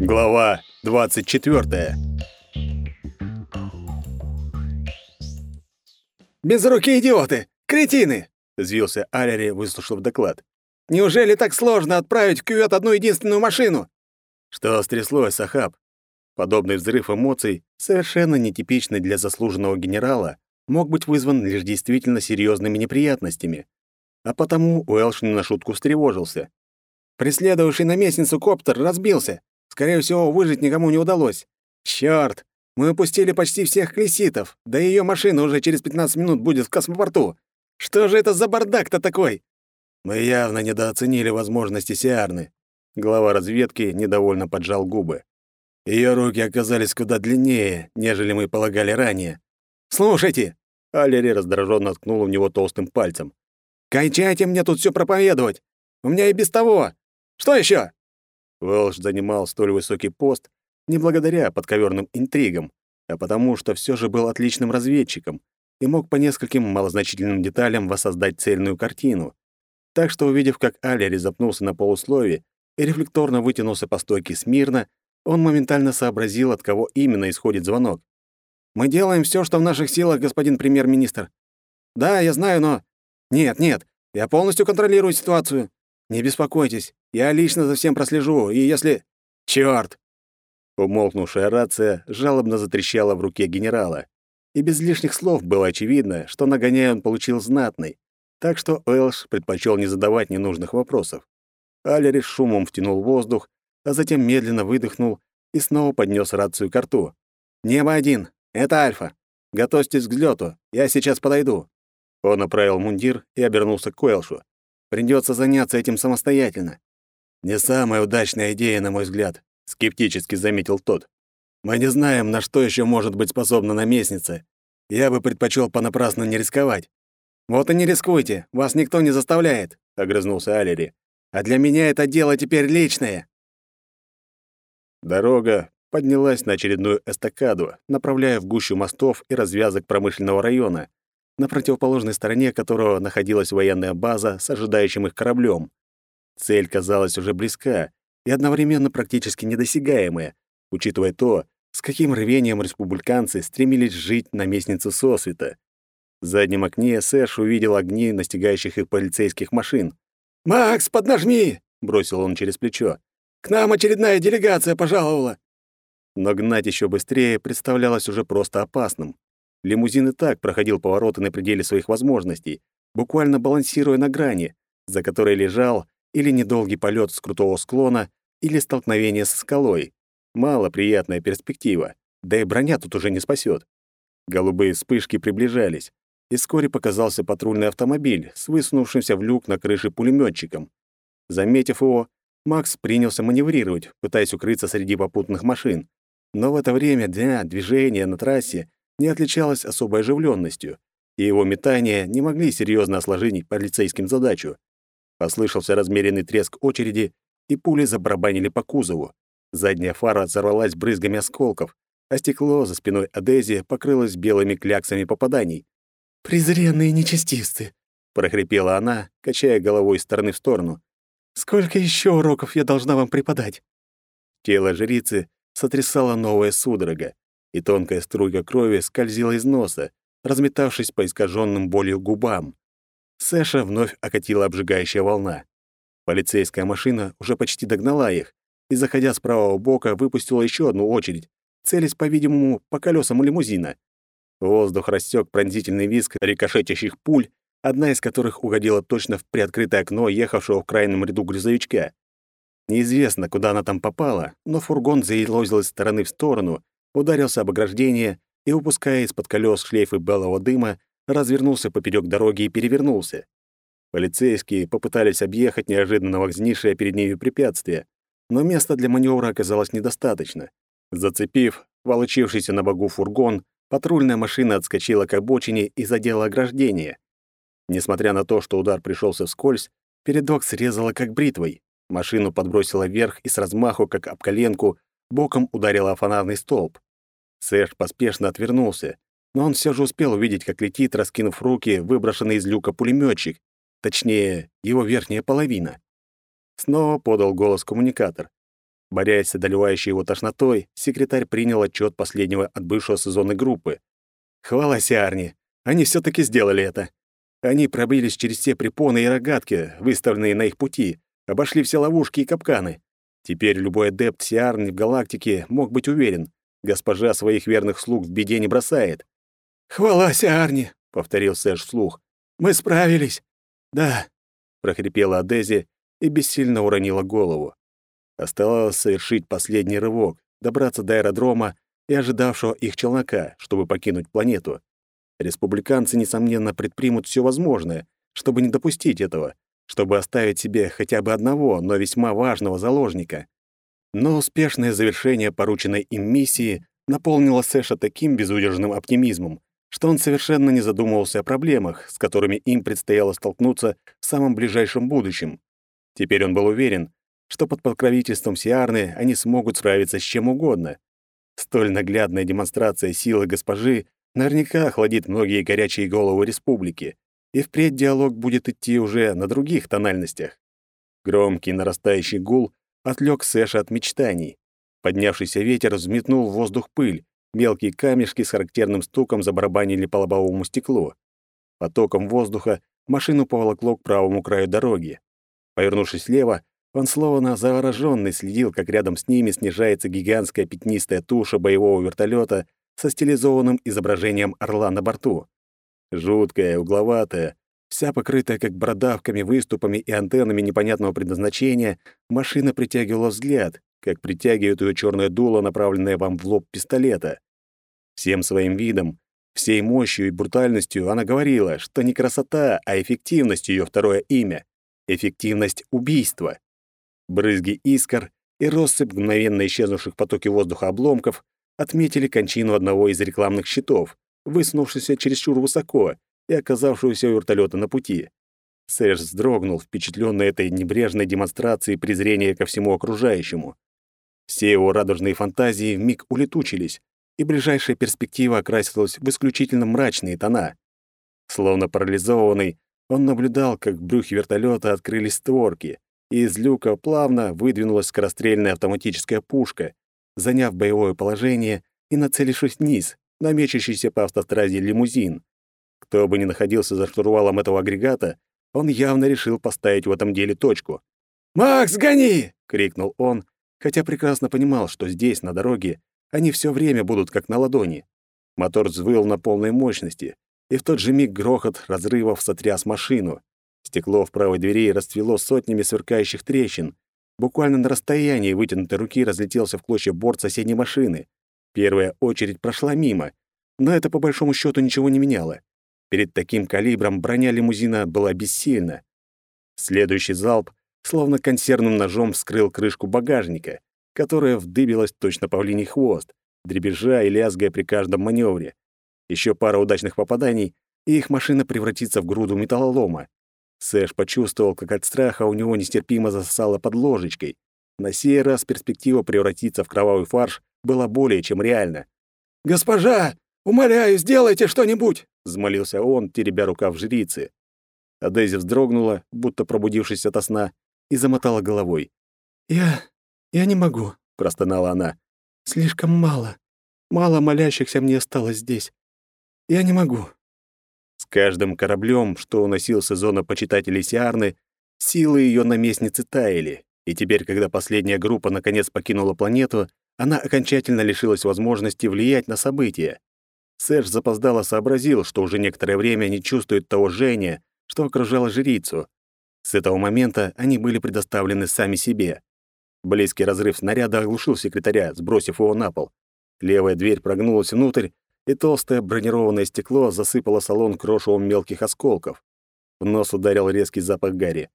Глава 24. «Безрукие идиоты! Кретины!» — взвился Алери, выслушав доклад. «Неужели так сложно отправить в кювет одну единственную машину?» Что стряслось, Сахаб? Подобный взрыв эмоций, совершенно нетипичный для заслуженного генерала, мог быть вызван лишь действительно серьезными неприятностями. А потому Уэлш не на шутку встревожился. «Преследовавший наместницу коптер разбился. Скорее всего, выжить никому не удалось. Чёрт! Мы упустили почти всех клеситов, да и её машина уже через 15 минут будет в космопорту. Что же это за бардак-то такой?» «Мы явно недооценили возможности Сиарны». Глава разведки недовольно поджал губы. Ее руки оказались куда длиннее, нежели мы полагали ранее. «Слушайте!» — Алери раздраженно ткнул в него толстым пальцем. «Кончайте мне тут все проповедовать! У меня и без того! Что еще? Уэлш занимал столь высокий пост не благодаря подковерным интригам, а потому что все же был отличным разведчиком и мог по нескольким малозначительным деталям воссоздать цельную картину. Так что, увидев, как Алери запнулся на полуслове и рефлекторно вытянулся по стойке смирно, он моментально сообразил, от кого именно исходит звонок. «Мы делаем все, что в наших силах, господин премьер-министр. Да, я знаю, но... Нет, нет, я полностью контролирую ситуацию. Не беспокойтесь, я лично за всем прослежу, и если... Чёрт!» Умолкнувшая рация жалобно затрещала в руке генерала. И без лишних слов было очевидно, что нагоняй он получил знатный, так что Элш предпочел не задавать ненужных вопросов. Алери шумом втянул воздух, а затем медленно выдохнул и снова поднес рацию к рту. «Небо один! Это Альфа! Готовьтесь к взлету, я сейчас подойду!» Он направил мундир и обернулся к Уэлшу. «Придется заняться этим самостоятельно». «Не самая удачная идея, на мой взгляд», — скептически заметил тот. «Мы не знаем, на что еще может быть способна наместница. Я бы предпочел понапрасну не рисковать». «Вот и не рискуйте, вас никто не заставляет», — огрызнулся Алери. «А для меня это дело теперь личное». Дорога поднялась на очередную эстакаду, направляя в гущу мостов и развязок промышленного района, на противоположной стороне которого находилась военная база с ожидающим их кораблем. Цель казалась уже близка и одновременно практически недосягаемая, учитывая то, с каким рвением республиканцы стремились жить на местнице Сосвета. В заднем окне Сэш увидел огни настигающих их полицейских машин. «Макс, поднажми!» — бросил он через плечо. К нам очередная делегация пожаловала. Но гнать еще быстрее представлялось уже просто опасным. Лимузин и так проходил повороты на пределе своих возможностей, буквально балансируя на грани, за которой лежал или недолгий полет с крутого склона, или столкновение со скалой. Мало приятная перспектива, да и броня тут уже не спасет. Голубые вспышки приближались, и вскоре показался патрульный автомобиль с высунувшимся в люк на крыше пулеметчиком. Заметив его, Макс принялся маневрировать, пытаясь укрыться среди попутных машин. Но в это время дня движение на трассе не отличалось особой оживленностью, и его метания не могли серьезно осложнить полицейским задачу. Послышался размеренный треск очереди, и пули забарабанили по кузову. Задняя фара взорвалась брызгами осколков, а стекло за спиной Адези покрылось белыми кляксами попаданий. «Презренные нечестивцы!» — прохрипела она, качая головой из стороны в сторону. Сколько еще уроков я должна вам преподать?» Тело жрицы сотрясало новая судорога, и тонкая струйка крови скользила из носа, разметавшись по искаженным болью губам. Сэша вновь окатила обжигающая волна. Полицейская машина уже почти догнала их и, заходя с правого бока, выпустила еще одну очередь, целясь, по-видимому, по колесам лимузина. Воздух рассек пронзительный визг рикошетящих пуль, одна из которых угодила точно в приоткрытое окно ехавшего в крайнем ряду грузовичка. Неизвестно, куда она там попала, но фургон заелозил из стороны в сторону, ударился об ограждение и, выпуская из-под колес шлейфы белого дыма, развернулся поперек дороги и перевернулся. Полицейские попытались объехать неожиданно возникшее перед ними препятствие, но места для маневра оказалось недостаточно. Зацепив волочившийся на богу фургон, патрульная машина отскочила к обочине и задела ограждение. Несмотря на то, что удар пришелся вскользь, передок срезала как бритвой. Машину подбросила вверх и с размаху, как об коленку, боком ударила о фонарный столб. Сэш поспешно отвернулся, но он все же успел увидеть, как летит, раскинув руки, выброшенный из люка пулеметчик, точнее, его верхняя половина. Снова подал голос коммуникатор. Борясь с одолевающей его тошнотой, секретарь принял отчет последнего отбывшего сезонной группы. Хвала Сиарни, они все таки сделали это. Они пробились через все препоны и рогатки, выставленные на их пути, обошли все ловушки и капканы. Теперь любой адепт Сиарни в галактике мог быть уверен, госпожа своих верных слуг в беде не бросает. «Хвала Сиарни!» — повторил Сэш вслух. «Мы справились!» «Да!» — прохрипела Адези и бессильно уронила голову. Оставалось совершить последний рывок, добраться до аэродрома и ожидавшего их челнока, чтобы покинуть планету. Республиканцы, несомненно, предпримут все возможное, чтобы не допустить этого, чтобы оставить себе хотя бы одного, но весьма важного заложника. Но успешное завершение порученной им миссии наполнило Сэша таким безудержным оптимизмом, что он совершенно не задумывался о проблемах, с которыми им предстояло столкнуться в самом ближайшем будущем. Теперь он был уверен, что под покровительством Сиарны они смогут справиться с чем угодно. Столь наглядная демонстрация силы госпожи наверняка охладит многие горячие головы республики, и впредь диалог будет идти уже на других тональностях. Громкий нарастающий гул отвлек Сэша от мечтаний. Поднявшийся ветер взметнул в воздух пыль, мелкие камешки с характерным стуком забарабанили по лобовому стеклу. Потоком воздуха машину поволокло к правому краю дороги. Повернувшись влево, он словно заворожённый следил, как рядом с ними снижается гигантская пятнистая туша боевого вертолета со стилизованным изображением орла на борту. Жуткая, угловатая, вся покрытая как бородавками, выступами и антеннами непонятного предназначения, машина притягивала взгляд, как притягивает ее черное дуло, направленное вам в лоб пистолета. Всем своим видом, всей мощью и брутальностью она говорила, что не красота, а эффективность ее второе имя — эффективность убийства. Брызги искр и россыпь мгновенно исчезнувших в потоке воздуха обломков отметили кончину одного из рекламных щитов, высунувшегося чересчур высоко и оказавшегося у вертолета на пути. Сэш вздрогнул, впечатленный этой небрежной демонстрацией презрения ко всему окружающему. Все его радужные фантазии вмиг улетучились, и ближайшая перспектива окрасилась в исключительно мрачные тона. Словно парализованный, он наблюдал, как в брюхе вертолета открылись створки, и из люка плавно выдвинулась скорострельная автоматическая пушка, заняв боевое положение и нацелившись вниз, на мечащийся по автостраде лимузин. Кто бы ни находился за штурвалом этого агрегата, он явно решил поставить в этом деле точку. «Макс, гони!» — крикнул он, хотя прекрасно понимал, что здесь, на дороге, они все время будут как на ладони. Мотор взвыл на полной мощности, и в тот же миг грохот разрывов сотряс машину. Стекло в правой двери расцвело сотнями сверкающих трещин. Буквально на расстоянии вытянутой руки разлетелся в клочья борт соседней машины. Первая очередь прошла мимо, но это по большому счету ничего не меняло. Перед таким калибром броня лимузина была бессильна. Следующий залп словно консервным ножом вскрыл крышку багажника, которая вдыбилась точно павлиний хвост, дребезжа и лязгая при каждом маневре. Еще пара удачных попаданий, и их машина превратится в груду металлолома. Сэш почувствовал, как от страха у него нестерпимо засосало под ложечкой. На сей раз перспектива превратиться в кровавый фарш была более чем реальна. «Госпожа, умоляю, сделайте что-нибудь!» — взмолился он, теребя рукав жрицы. А Дейзи вздрогнула, будто пробудившись ото сна, и замотала головой. «Я... я не могу», — простонала она. «Слишком мало. Мало молящихся мне осталось здесь. Я не могу. С каждым кораблем, что уносился зона почитателей Сиарны, силы ее наместницы таяли, и теперь, когда последняя группа наконец покинула планету, она окончательно лишилась возможности влиять на события. Сэш запоздало сообразил, что уже некоторое время не чувствует того жжения, что окружало жрицу. С этого момента они были предоставлены сами себе. Близкий разрыв снаряда оглушил секретаря, сбросив его на пол. Левая дверь прогнулась внутрь, и толстое бронированное стекло засыпало салон крошевом мелких осколков. В нос ударил резкий запах гари.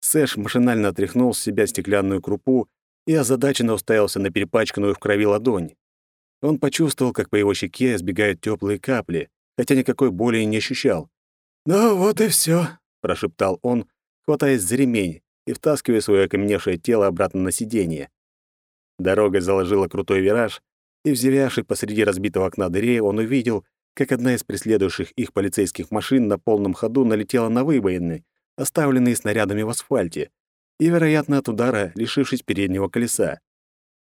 Сэш машинально отряхнул с себя стеклянную крупу и озадаченно уставился на перепачканную в крови ладонь. Он почувствовал, как по его щеке сбегают теплые капли, хотя никакой боли не ощущал. «Ну вот и все, прошептал он, хватаясь за ремень и втаскивая свое окаменевшее тело обратно на сиденье. Дорога заложила крутой вираж, и, взявший посреди разбитого окна дыре, он увидел, как одна из преследующих их полицейских машин на полном ходу налетела на выбоины, оставленные снарядами в асфальте, и, вероятно, от удара, лишившись переднего колеса.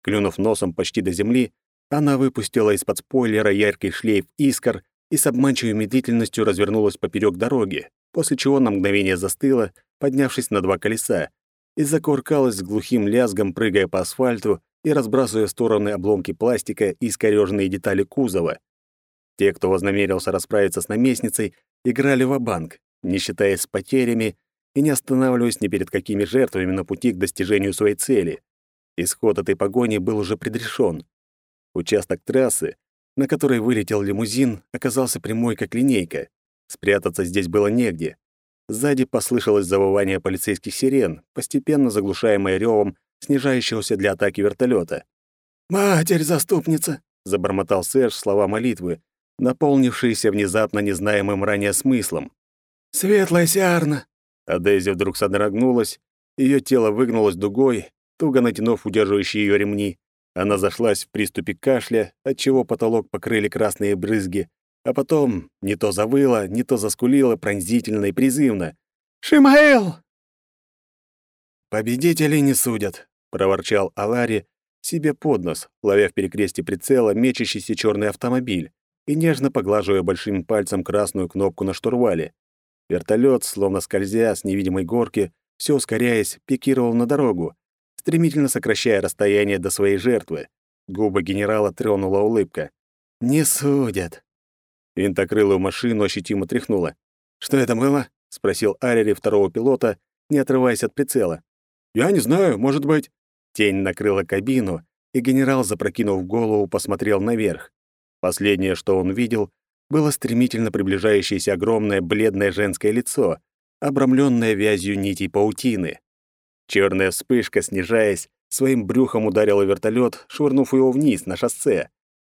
Клюнув носом почти до земли, она выпустила из-под спойлера яркий шлейф искр и с обманчивой медлительностью развернулась поперек дороги, после чего на мгновение застыла, поднявшись на два колеса, и закуркалась с глухим лязгом, прыгая по асфальту и разбрасывая в стороны обломки пластика и искорёженные детали кузова. Те, кто вознамерился расправиться с наместницей, играли в банк не считаясь с потерями и не останавливаясь ни перед какими жертвами на пути к достижению своей цели. Исход этой погони был уже предрешен. Участок трассы, на который вылетел лимузин, оказался прямой как линейка. Спрятаться здесь было негде. Сзади послышалось завывание полицейских сирен, постепенно заглушаемое ревом снижающегося для атаки вертолета. «Матерь-заступница!» — забормотал Серж слова молитвы, наполнившиеся внезапно незнаемым ранее смыслом. «Светлая Сиарна!» А вдруг содрогнулась, ее тело выгнулось дугой, туго натянув удерживающие ее ремни. Она зашлась в приступе кашля, отчего потолок покрыли красные брызги, а потом не то завыла, не то заскулила пронзительно и призывно. «Шимаэл!» «Победителей не судят», — проворчал Алари себе под нос, ловя в перекресте прицела мечащийся черный автомобиль и нежно поглаживая большим пальцем красную кнопку на штурвале. Вертолет, словно скользя с невидимой горки, все ускоряясь, пикировал на дорогу, стремительно сокращая расстояние до своей жертвы. Губы генерала тронула улыбка. «Не судят». Винтокрылую машину ощутимо тряхнуло. «Что это было?» — спросил Арери второго пилота, не отрываясь от прицела. «Я не знаю, может быть...» Тень накрыла кабину, и генерал, запрокинув голову, посмотрел наверх. Последнее, что он видел, было стремительно приближающееся огромное бледное женское лицо, обрамленное вязью нитей паутины. Черная вспышка, снижаясь, своим брюхом ударила вертолет, швырнув его вниз на шоссе.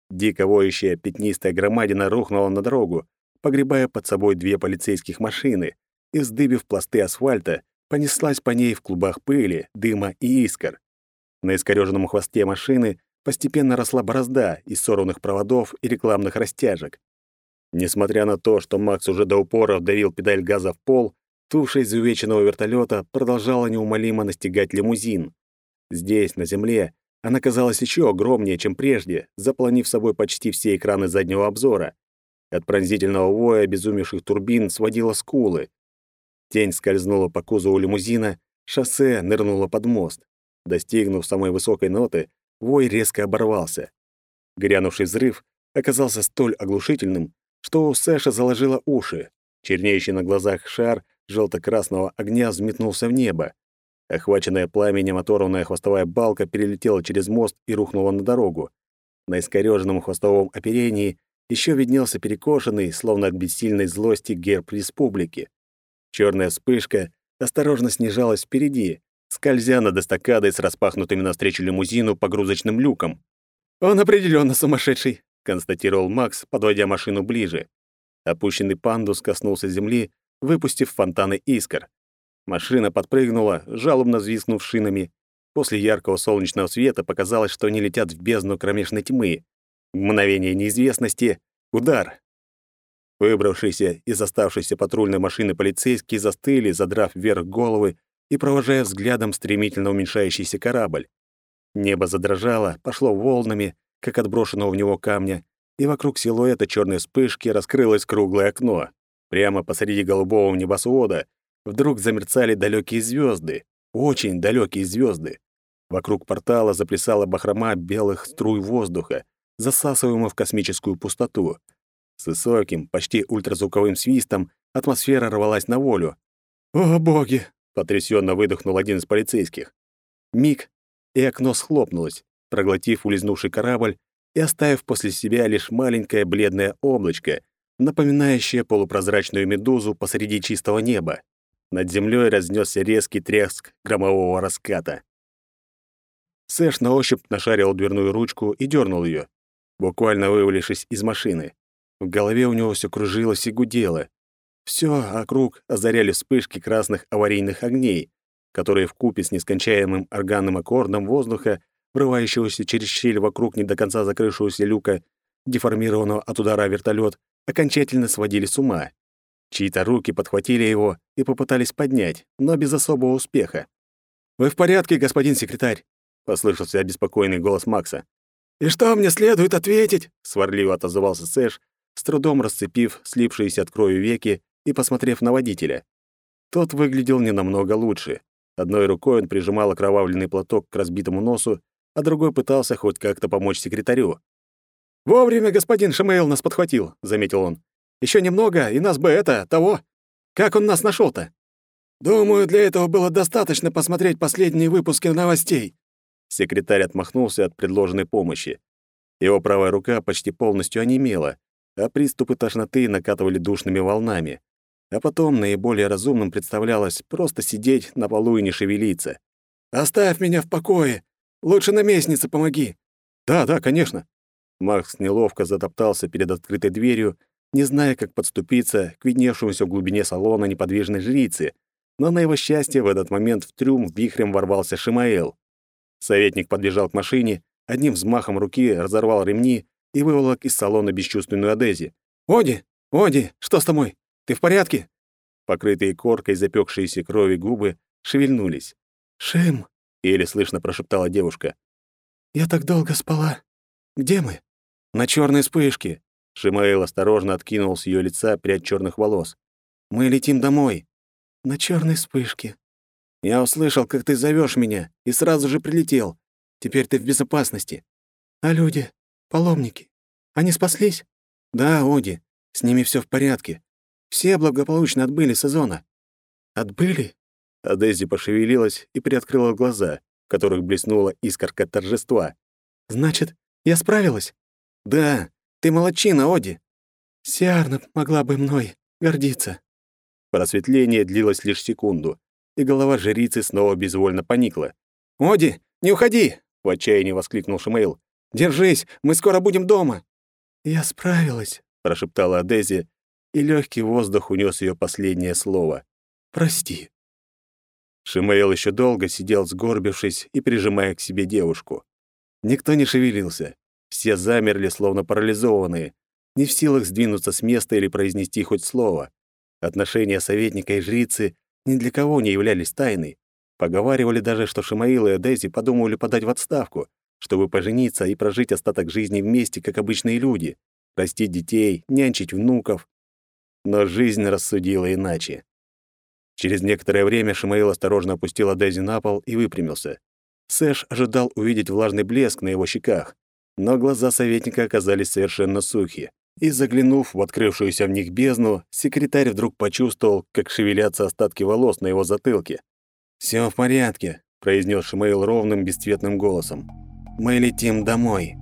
Дико воющая пятнистая громадина рухнула на дорогу, погребая под собой две полицейских машины, и, вздыбив пласты асфальта, понеслась по ней в клубах пыли, дыма и искр. На искорёженном хвосте машины постепенно росла борозда из сорванных проводов и рекламных растяжек. Несмотря на то, что Макс уже до упора вдавил педаль газа в пол, туша изувеченного вертолета продолжала неумолимо настигать лимузин. Здесь, на земле, она казалась еще огромнее, чем прежде, заполонив собой почти все экраны заднего обзора. От пронзительного воя обезумевших турбин сводила скулы. Тень скользнула по кузову лимузина, шоссе нырнуло под мост. Достигнув самой высокой ноты, вой резко оборвался. Грянувший взрыв оказался столь оглушительным, что у Сэша заложило уши. Чернеющий на глазах шар желто-красного огня взметнулся в небо. Охваченная пламенем оторванная хвостовая балка перелетела через мост и рухнула на дорогу. На искорёженном хвостовом оперении еще виднелся перекошенный, словно от бессильной злости, герб республики. Черная вспышка осторожно снижалась впереди, скользя над эстакадой с распахнутыми навстречу лимузину погрузочным люком. «Он определенно сумасшедший», констатировал Макс, подводя машину ближе. Опущенный пандус коснулся земли, выпустив фонтаны искр. Машина подпрыгнула, жалобно взвизгнув шинами. После яркого солнечного света показалось, что они летят в бездну кромешной тьмы. Мгновение неизвестности — удар. Выбравшиеся из оставшейся патрульной машины полицейские застыли, задрав вверх головы и провожая взглядом стремительно уменьшающийся корабль. Небо задрожало, пошло волнами, как от в него камня, и вокруг силуэта черной вспышки раскрылось круглое окно. Прямо посреди голубого небосвода вдруг замерцали далекие звезды, очень далекие звезды. Вокруг портала заплясала бахрома белых струй воздуха, засасываемого в космическую пустоту. С высоким, почти ультразвуковым свистом атмосфера рвалась на волю. «О, боги!» — потрясенно выдохнул один из полицейских. Миг, и окно схлопнулось проглотив улизнувший корабль и оставив после себя лишь маленькое бледное облачко, напоминающее полупрозрачную медузу посреди чистого неба. Над землей разнесся резкий треск громового раската. Сэш на ощупь нашарил дверную ручку и дернул ее, буквально вывалившись из машины. В голове у него все кружилось и гудело. Все округ озаряли вспышки красных аварийных огней, которые в купе с нескончаемым органным аккордом воздуха врывающегося через щель вокруг не до конца закрывшегося люка, деформированного от удара вертолет, окончательно сводили с ума. Чьи-то руки подхватили его и попытались поднять, но без особого успеха. «Вы в порядке, господин секретарь?» — послышался обеспокоенный голос Макса. «И что мне следует ответить?» — сварливо отозвался Сэш, с трудом расцепив слипшиеся от крови веки и посмотрев на водителя. Тот выглядел ненамного лучше. Одной рукой он прижимал окровавленный платок к разбитому носу, а другой пытался хоть как-то помочь секретарю. «Вовремя господин Шамейл нас подхватил», — заметил он. Еще немного, и нас бы это, того. Как он нас нашел то «Думаю, для этого было достаточно посмотреть последние выпуски новостей». Секретарь отмахнулся от предложенной помощи. Его правая рука почти полностью онемела, а приступы тошноты накатывали душными волнами. А потом наиболее разумным представлялось просто сидеть на полу и не шевелиться. «Оставь меня в покое! Лучше наместнице помоги!» «Да, да, конечно!» Макс неловко затоптался перед открытой дверью, не зная, как подступиться к видневшемуся в глубине салона неподвижной жрице, но на его счастье в этот момент в трюм вихрем ворвался Шимаэл. Советник подбежал к машине, одним взмахом руки разорвал ремни и выволок из салона бесчувственную Адези. «Оди! Оди! Что с тобой? Ты в порядке?» Покрытые коркой запекшиеся крови губы шевельнулись. «Шим!» — еле слышно прошептала девушка. «Я так долго спала. Где мы?» «На черной вспышке». Шимаэл осторожно откинул с ее лица прядь черных волос. «Мы летим домой». «На черной вспышке». «Я услышал, как ты зовешь меня, и сразу же прилетел. Теперь ты в безопасности». «А люди? Паломники? Они спаслись?» «Да, Оди. С ними все в порядке. Все благополучно отбыли сезона». «Отбыли?» А пошевелилась и приоткрыла глаза, в которых блеснула искорка торжества. «Значит, я справилась?» «Да, ты молодчина, Оди». «Сиарна могла бы мной гордиться». Просветление длилось лишь секунду, и голова жрицы снова безвольно поникла. «Оди, не уходи!» — в отчаянии воскликнул Шамаил. «Держись, мы скоро будем дома!» «Я справилась», — прошептала Адези, и легкий воздух унес ее последнее слово. «Прости». Шимаэл еще долго сидел, сгорбившись и прижимая к себе девушку. Никто не шевелился. Все замерли, словно парализованные, не в силах сдвинуться с места или произнести хоть слово. Отношения советника и жрицы ни для кого не являлись тайной. Поговаривали даже, что Шимаил и Эдези подумали подать в отставку, чтобы пожениться и прожить остаток жизни вместе, как обычные люди, растить детей, нянчить внуков. Но жизнь рассудила иначе. Через некоторое время Шимаил осторожно опустил Адези на пол и выпрямился. Сэш ожидал увидеть влажный блеск на его щеках, но глаза советника оказались совершенно сухи. И заглянув в открывшуюся в них бездну, секретарь вдруг почувствовал, как шевелятся остатки волос на его затылке. «Всё в порядке», — произнес Шимаил ровным, бесцветным голосом. «Мы летим домой».